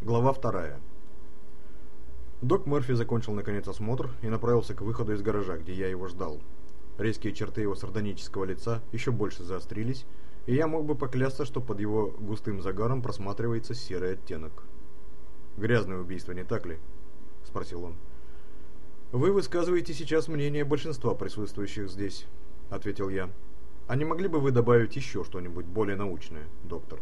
Глава вторая. Док Мерфи закончил наконец осмотр и направился к выходу из гаража, где я его ждал. Резкие черты его сардонического лица еще больше заострились, и я мог бы поклясться, что под его густым загаром просматривается серый оттенок. «Грязное убийство, не так ли?» – спросил он. «Вы высказываете сейчас мнение большинства присутствующих здесь», – ответил я. «А не могли бы вы добавить еще что-нибудь более научное, доктор?»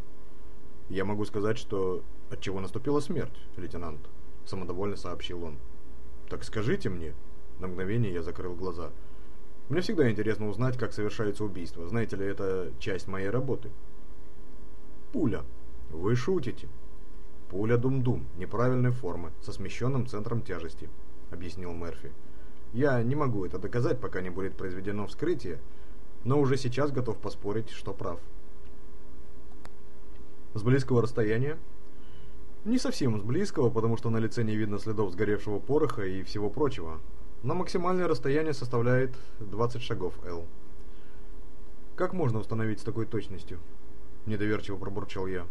«Я могу сказать, что от чего наступила смерть, лейтенант», — самодовольно сообщил он. «Так скажите мне». На мгновение я закрыл глаза. «Мне всегда интересно узнать, как совершается убийство. Знаете ли, это часть моей работы». «Пуля. Вы шутите». «Пуля Дум-Дум, неправильной формы, со смещенным центром тяжести», — объяснил Мерфи. «Я не могу это доказать, пока не будет произведено вскрытие, но уже сейчас готов поспорить, что прав». С близкого расстояния? Не совсем с близкого, потому что на лице не видно следов сгоревшего пороха и всего прочего. Но максимальное расстояние составляет 20 шагов L. Как можно установить с такой точностью? Недоверчиво пробурчал я.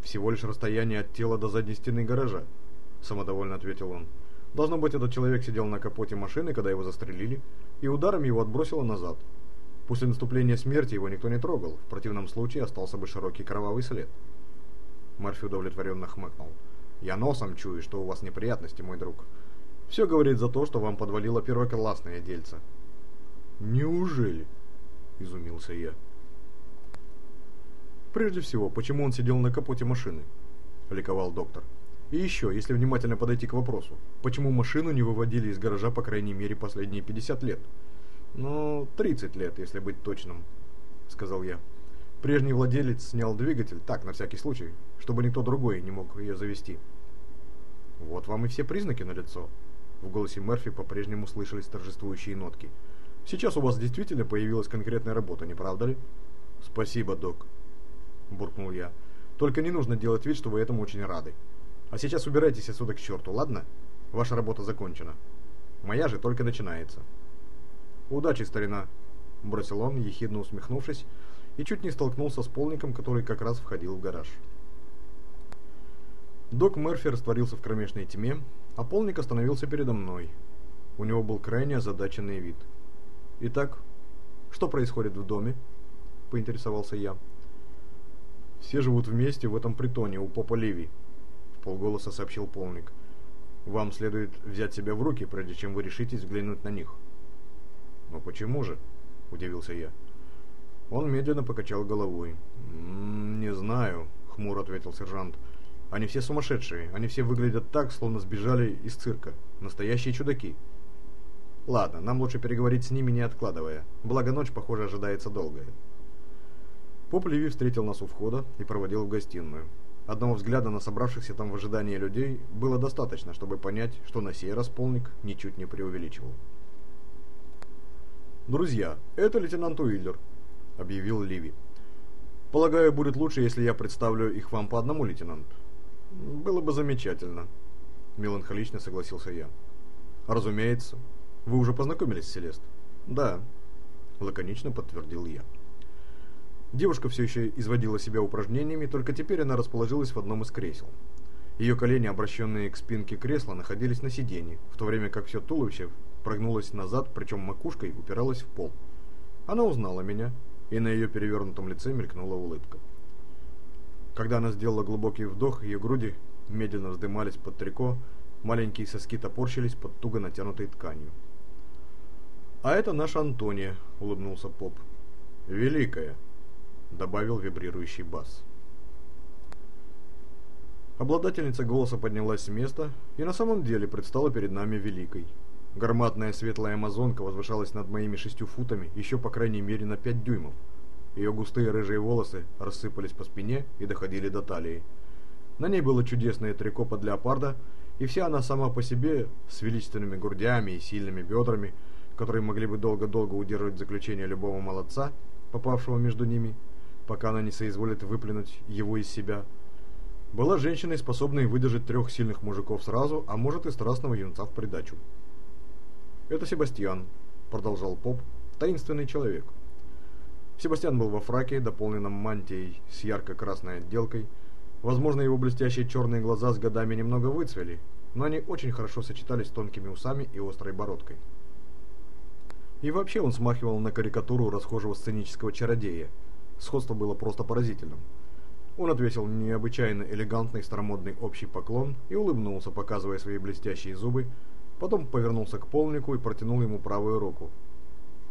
Всего лишь расстояние от тела до задней стены гаража, самодовольно ответил он. Должно быть, этот человек сидел на капоте машины, когда его застрелили, и ударом его отбросило назад. После наступления смерти его никто не трогал, в противном случае остался бы широкий кровавый след. Мерфи удовлетворенно хмыкнул. «Я носом чую, что у вас неприятности, мой друг. Все говорит за то, что вам подвалило первоклассное дельце». «Неужели?» – изумился я. «Прежде всего, почему он сидел на капоте машины?» – ликовал доктор. «И еще, если внимательно подойти к вопросу, почему машину не выводили из гаража по крайней мере последние 50 лет?» «Ну, 30 лет, если быть точным», — сказал я. Прежний владелец снял двигатель, так, на всякий случай, чтобы никто другой не мог ее завести. «Вот вам и все признаки налицо». В голосе Мерфи по-прежнему слышались торжествующие нотки. «Сейчас у вас действительно появилась конкретная работа, не правда ли?» «Спасибо, док», — буркнул я. «Только не нужно делать вид, что вы этому очень рады. А сейчас убирайтесь отсюда к черту, ладно? Ваша работа закончена. Моя же только начинается». «Удачи, старина!» – бросил он, ехидно усмехнувшись, и чуть не столкнулся с полником, который как раз входил в гараж. Док Мерфи растворился в кромешной тьме, а полник остановился передо мной. У него был крайне озадаченный вид. «Итак, что происходит в доме?» – поинтересовался я. «Все живут вместе в этом притоне у Попа Ливи», – в полголоса сообщил полник. «Вам следует взять себя в руки, прежде чем вы решитесь взглянуть на них». «Но почему же?» – удивился я. Он медленно покачал головой. «М -м, «Не знаю», – хмуро ответил сержант. «Они все сумасшедшие. Они все выглядят так, словно сбежали из цирка. Настоящие чудаки». «Ладно, нам лучше переговорить с ними, не откладывая. Благо ночь, похоже, ожидается долгая». Поп Леви встретил нас у входа и проводил в гостиную. Одного взгляда на собравшихся там в ожидании людей было достаточно, чтобы понять, что на сей раз полник ничуть не преувеличивал. «Друзья, это лейтенант Уиллер», — объявил Ливи. «Полагаю, будет лучше, если я представлю их вам по одному, лейтенант». «Было бы замечательно», — меланхолично согласился я. «Разумеется. Вы уже познакомились с Селест?» «Да», — лаконично подтвердил я. Девушка все еще изводила себя упражнениями, только теперь она расположилась в одном из кресел. Ее колени, обращенные к спинке кресла, находились на сиденье, в то время как все туловище прогнулась назад, причем макушкой упиралась в пол. Она узнала меня, и на ее перевернутом лице мелькнула улыбка. Когда она сделала глубокий вдох, ее груди медленно вздымались под трико, маленькие соски топорщились под туго натянутой тканью. «А это наша Антония», — улыбнулся поп. «Великая», — добавил вибрирующий бас. Обладательница голоса поднялась с места и на самом деле предстала перед нами великой. Гарматная светлая амазонка возвышалась над моими шестью футами еще по крайней мере на пять дюймов. Ее густые рыжие волосы рассыпались по спине и доходили до талии. На ней было чудесное трико под леопарда, и вся она сама по себе, с величественными грудями и сильными бедрами, которые могли бы долго-долго удерживать заключение любого молодца, попавшего между ними, пока она не соизволит выплюнуть его из себя, была женщиной, способной выдержать трех сильных мужиков сразу, а может и страстного юнца в придачу. «Это Себастьян», — продолжал Поп, — «таинственный человек». Себастьян был во фраке, дополненном мантией с ярко-красной отделкой, Возможно, его блестящие черные глаза с годами немного выцвели, но они очень хорошо сочетались с тонкими усами и острой бородкой. И вообще он смахивал на карикатуру расхожего сценического чародея. Сходство было просто поразительным. Он отвесил необычайно элегантный старомодный общий поклон и улыбнулся, показывая свои блестящие зубы, потом повернулся к полнику и протянул ему правую руку.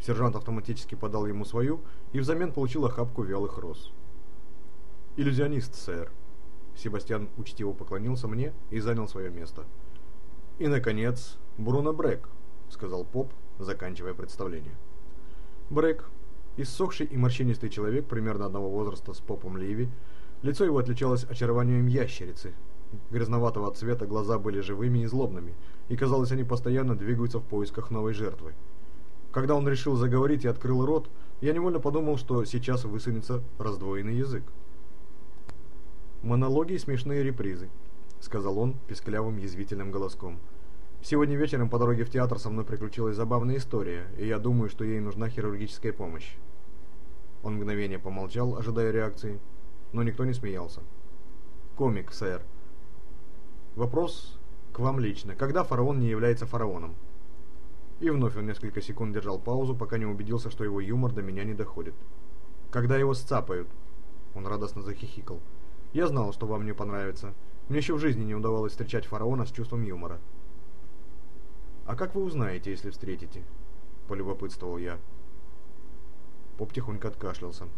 Сержант автоматически подал ему свою и взамен получил охапку вялых роз. «Иллюзионист, сэр». Себастьян учтиво поклонился мне и занял свое место. «И, наконец, Бруно Брэк», — сказал поп, заканчивая представление. Брэк, иссохший и морщинистый человек примерно одного возраста с попом Ливи, лицо его отличалось очарованием ящерицы. Грязноватого цвета глаза были живыми и злобными, и казалось, они постоянно двигаются в поисках новой жертвы. Когда он решил заговорить и открыл рот, я невольно подумал, что сейчас высунется раздвоенный язык. «Монологи и смешные репризы», — сказал он песклявым язвительным голоском. Сегодня вечером по дороге в театр со мной приключилась забавная история, и я думаю, что ей нужна хирургическая помощь. Он мгновение помолчал, ожидая реакции, но никто не смеялся. Комик, сэр. Вопрос к вам лично. Когда фараон не является фараоном? И вновь он несколько секунд держал паузу, пока не убедился, что его юмор до меня не доходит. Когда его сцапают? Он радостно захихикал. Я знал, что вам не понравится. Мне еще в жизни не удавалось встречать фараона с чувством юмора. «А как вы узнаете, если встретите?» – полюбопытствовал я. Поп тихонько откашлялся.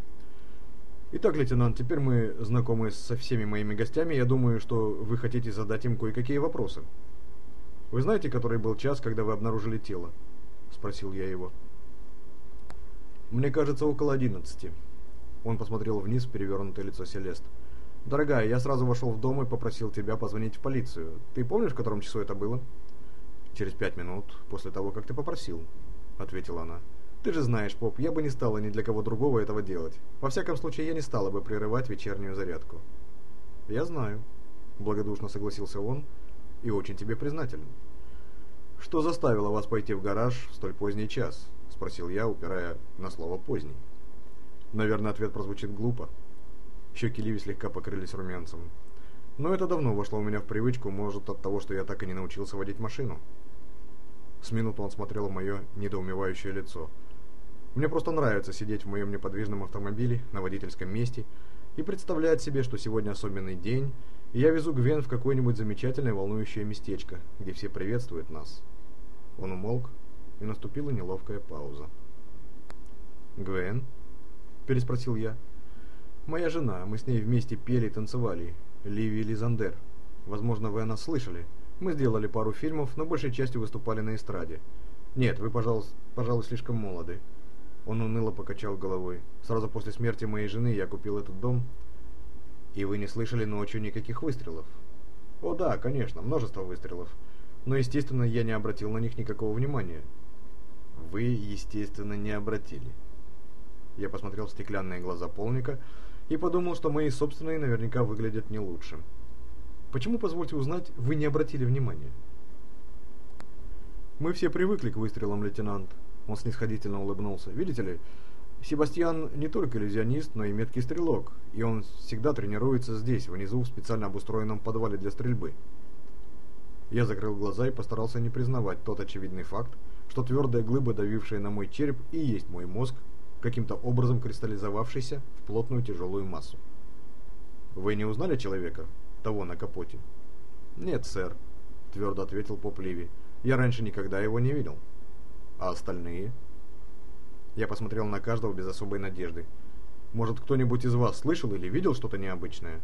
«Итак, лейтенант, теперь мы знакомы со всеми моими гостями. Я думаю, что вы хотите задать им кое-какие вопросы. Вы знаете, который был час, когда вы обнаружили тело?» – спросил я его. «Мне кажется, около одиннадцати». Он посмотрел вниз в перевернутое лицо Селест. «Дорогая, я сразу вошел в дом и попросил тебя позвонить в полицию. Ты помнишь, в котором часу это было?» «Через пять минут после того, как ты попросил», — ответила она. «Ты же знаешь, Поп, я бы не стала ни для кого другого этого делать. Во всяком случае, я не стала бы прерывать вечернюю зарядку». «Я знаю», — благодушно согласился он, — «и очень тебе признателен». «Что заставило вас пойти в гараж в столь поздний час?» — спросил я, упирая на слово «поздний». Наверное, ответ прозвучит глупо. Щеки Ливи слегка покрылись румянцем. Но это давно вошло у меня в привычку, может, от того, что я так и не научился водить машину. С минуту он смотрел в мое недоумевающее лицо. Мне просто нравится сидеть в моем неподвижном автомобиле на водительском месте и представлять себе, что сегодня особенный день, и я везу Гвен в какое-нибудь замечательное волнующее местечко, где все приветствуют нас. Он умолк, и наступила неловкая пауза. «Гвен?» – переспросил я. «Моя жена, мы с ней вместе пели и танцевали. Ливи Лизандер. Возможно, вы о нас слышали. Мы сделали пару фильмов, но большей частью выступали на эстраде. Нет, вы, пожалуй, пожалуй, слишком молоды. Он уныло покачал головой. Сразу после смерти моей жены я купил этот дом. И вы не слышали ночью никаких выстрелов? О да, конечно, множество выстрелов. Но, естественно, я не обратил на них никакого внимания. Вы, естественно, не обратили. Я посмотрел в стеклянные глаза полника и подумал, что мои собственные наверняка выглядят не лучше. Почему, позвольте узнать, вы не обратили внимания? Мы все привыкли к выстрелам, лейтенант. Он снисходительно улыбнулся. Видите ли, Себастьян не только иллюзионист, но и меткий стрелок, и он всегда тренируется здесь, внизу, в специально обустроенном подвале для стрельбы. Я закрыл глаза и постарался не признавать тот очевидный факт, что твердая глыба, давившая на мой череп, и есть мой мозг, каким-то образом кристаллизовавшийся в плотную тяжелую массу. «Вы не узнали человека?» того на капоте. «Нет, сэр», — твердо ответил поп Ливи. «Я раньше никогда его не видел». «А остальные?» Я посмотрел на каждого без особой надежды. «Может, кто-нибудь из вас слышал или видел что-то необычное?»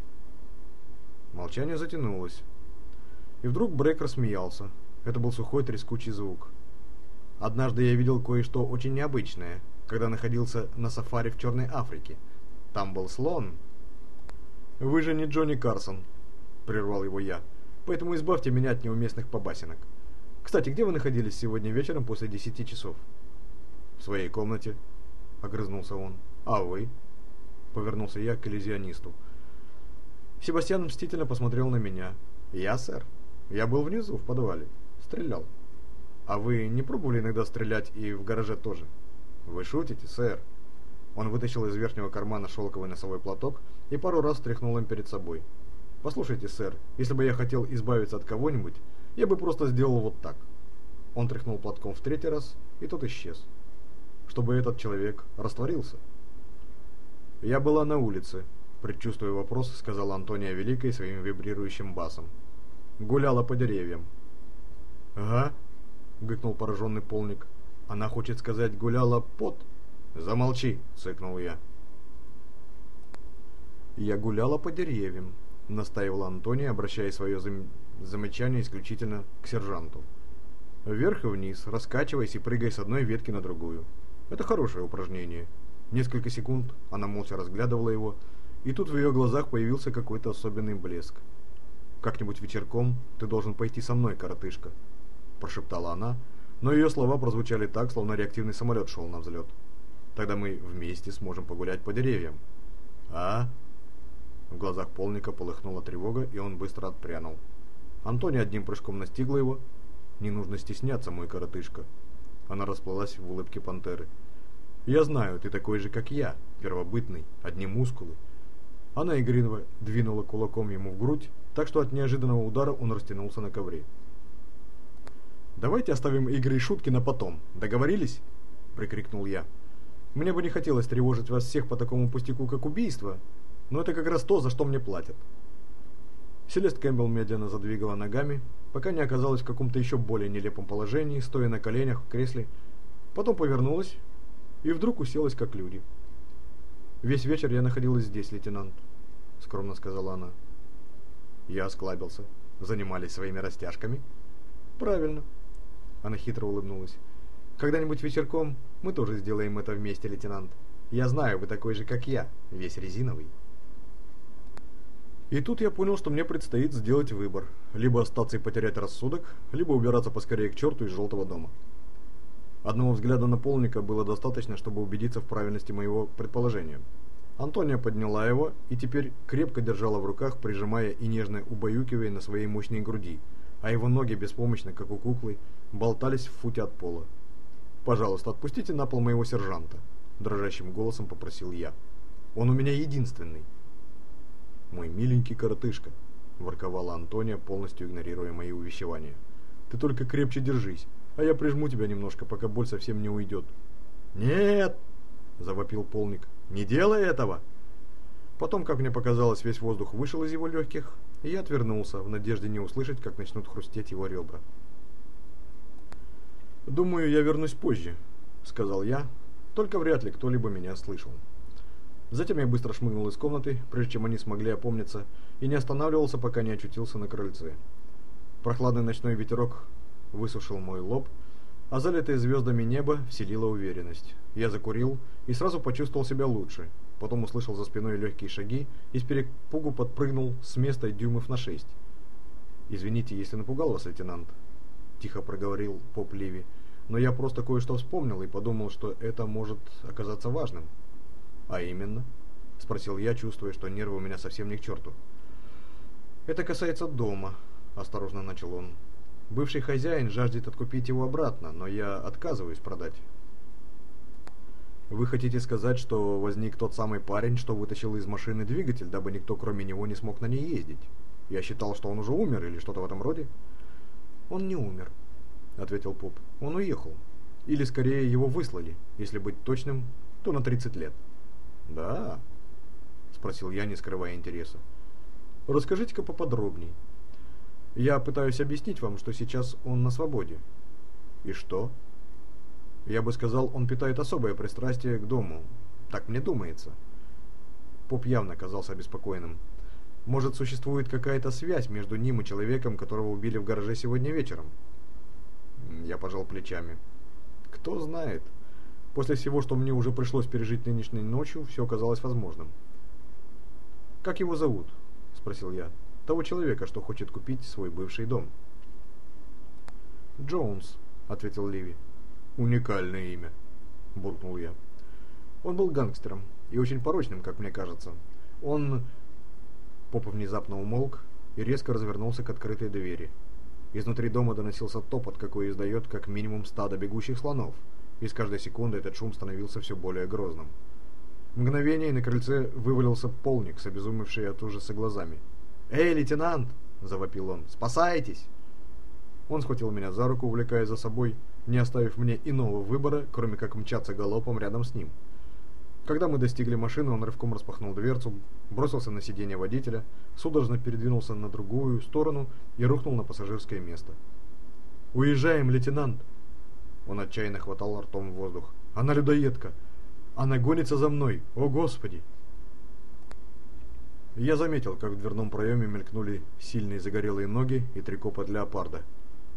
Молчание затянулось. И вдруг Брэк рассмеялся. Это был сухой трескучий звук. Однажды я видел кое-что очень необычное, когда находился на сафари в Черной Африке. Там был слон. «Вы же не Джонни Карсон», — прервал его я. «Поэтому избавьте меня от неуместных побасенок. Кстати, где вы находились сегодня вечером после десяти часов?» «В своей комнате», — огрызнулся он. «А вы?» — повернулся я к иллюзионисту. Себастьян мстительно посмотрел на меня. «Я, сэр. Я был внизу, в подвале. Стрелял. А вы не пробовали иногда стрелять и в гараже тоже?» «Вы шутите, сэр?» Он вытащил из верхнего кармана шелковый носовой платок и пару раз тряхнул им перед собой. «Послушайте, сэр, если бы я хотел избавиться от кого-нибудь, я бы просто сделал вот так». Он тряхнул платком в третий раз, и тот исчез. Чтобы этот человек растворился. «Я была на улице», — предчувствуя вопрос, сказала Антония Великой своим вибрирующим басом. «Гуляла по деревьям». «Ага», — гыкнул пораженный полник. «Она хочет сказать, гуляла под...» «Замолчи!» — цыкнул я. «Я гуляла по деревьям», — настаивала Антония, обращая свое зам... замечание исключительно к сержанту. Вверх и вниз, раскачиваясь и прыгая с одной ветки на другую. Это хорошее упражнение. Несколько секунд она молча разглядывала его, и тут в ее глазах появился какой-то особенный блеск. «Как-нибудь вечерком ты должен пойти со мной, коротышка», – прошептала она, но ее слова прозвучали так, словно реактивный самолет шел на взлет. Тогда мы вместе сможем погулять по деревьям. А? В глазах полника полыхнула тревога, и он быстро отпрянул. Антония одним прыжком настигла его. Не нужно стесняться, мой коротышка. Она расплылась в улыбке пантеры. Я знаю, ты такой же, как я, первобытный, одни мускулы. Она игриво двинула кулаком ему в грудь, так что от неожиданного удара он растянулся на ковре. «Давайте оставим игры и шутки на потом. Договорились?» – прикрикнул я. Мне бы не хотелось тревожить вас всех по такому пустяку, как убийство, но это как раз то, за что мне платят. Селест Кэмпбелл медленно задвигала ногами, пока не оказалась в каком-то еще более нелепом положении, стоя на коленях в кресле, потом повернулась и вдруг уселась, как люди. «Весь вечер я находилась здесь, лейтенант», — скромно сказала она. Я осклабился. «Занимались своими растяжками?» «Правильно». Она хитро улыбнулась. Когда-нибудь вечерком мы тоже сделаем это вместе, лейтенант. Я знаю, вы такой же, как я, весь резиновый. И тут я понял, что мне предстоит сделать выбор. Либо остаться и потерять рассудок, либо убираться поскорее к черту из желтого дома. Одного взгляда на полника было достаточно, чтобы убедиться в правильности моего предположения. Антония подняла его и теперь крепко держала в руках, прижимая и нежно убаюкивая на своей мощной груди, а его ноги беспомощно, как у куклы, болтались в футе от пола. «Пожалуйста, отпустите на пол моего сержанта», – дрожащим голосом попросил я. «Он у меня единственный». «Мой миленький коротышка», – ворковала Антония, полностью игнорируя мои увещевания. «Ты только крепче держись, а я прижму тебя немножко, пока боль совсем не уйдет». «Нет!» – завопил полник. «Не делай этого!» Потом, как мне показалось, весь воздух вышел из его легких, и я отвернулся, в надежде не услышать, как начнут хрустеть его ребра. «Думаю, я вернусь позже», — сказал я, только вряд ли кто-либо меня слышал. Затем я быстро шмыгнул из комнаты, прежде чем они смогли опомниться, и не останавливался, пока не очутился на крыльце. Прохладный ночной ветерок высушил мой лоб, а залитое звездами небо вселило уверенность. Я закурил и сразу почувствовал себя лучше, потом услышал за спиной легкие шаги и с перепугу подпрыгнул с места дюймов на шесть. «Извините, если напугал вас, лейтенант», тихо проговорил поп Ливи. Но я просто кое-что вспомнил и подумал, что это может оказаться важным. А именно? Спросил я, чувствуя, что нервы у меня совсем не к черту. Это касается дома, осторожно начал он. Бывший хозяин жаждет откупить его обратно, но я отказываюсь продать. Вы хотите сказать, что возник тот самый парень, что вытащил из машины двигатель, дабы никто кроме него не смог на ней ездить? Я считал, что он уже умер или что-то в этом роде? «Он не умер», — ответил Поп. «Он уехал. Или, скорее, его выслали. Если быть точным, то на 30 лет». «Да?» — спросил я, не скрывая интереса. «Расскажите-ка поподробней. Я пытаюсь объяснить вам, что сейчас он на свободе». «И что?» «Я бы сказал, он питает особое пристрастие к дому. Так мне думается». Поп явно казался обеспокоенным. Может, существует какая-то связь между ним и человеком, которого убили в гараже сегодня вечером? Я пожал плечами. Кто знает. После всего, что мне уже пришлось пережить нынешней ночью, все оказалось возможным. «Как его зовут?» – спросил я. «Того человека, что хочет купить свой бывший дом». «Джонс», – ответил Ливи. «Уникальное имя», – буркнул я. Он был гангстером и очень порочным, как мне кажется. Он Поп внезапно умолк и резко развернулся к открытой двери. Изнутри дома доносился топот, какой издает как минимум стадо бегущих слонов, и с каждой секундой этот шум становился все более грозным. Мгновение на крыльце вывалился полник с обезумевшей от ужаса глазами. «Эй, лейтенант!» – завопил он. «Спасайтесь!» Он схватил меня за руку, увлекая за собой, не оставив мне иного выбора, кроме как мчаться галопом рядом с ним. Когда мы достигли машины, он рывком распахнул дверцу, бросился на сиденье водителя, судорожно передвинулся на другую сторону и рухнул на пассажирское место. «Уезжаем, лейтенант!» Он отчаянно хватал ртом в воздух. «Она людоедка! Она гонится за мной! О, Господи!» Я заметил, как в дверном проеме мелькнули сильные загорелые ноги и три копа леопарда.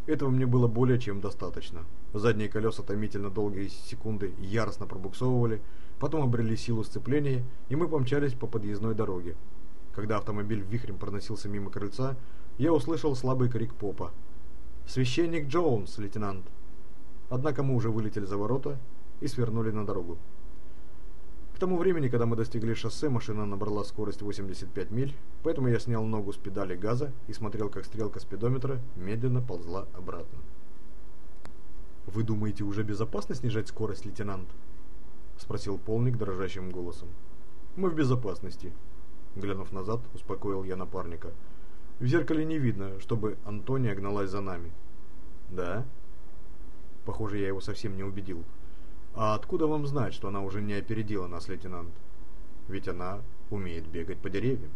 Этого мне было более чем достаточно. Задние колеса томительно долгие секунды яростно пробуксовывали, потом обрели силу сцепления, и мы помчались по подъездной дороге. Когда автомобиль вихрем проносился мимо крыльца, я услышал слабый крик попа. «Священник Джонс, лейтенант!» Однако мы уже вылетели за ворота и свернули на дорогу. К тому времени, когда мы достигли шоссе, машина набрала скорость 85 миль, поэтому я снял ногу с педали газа и смотрел, как стрелка спидометра медленно ползла обратно. «Вы думаете, уже безопасно снижать скорость, лейтенант?» — спросил полник дрожащим голосом. «Мы в безопасности», — глянув назад, успокоил я напарника. «В зеркале не видно, чтобы Антония гналась за нами». «Да?» Похоже, я его совсем не убедил. А откуда вам знать, что она уже не опередила нас, лейтенант? Ведь она умеет бегать по деревьям.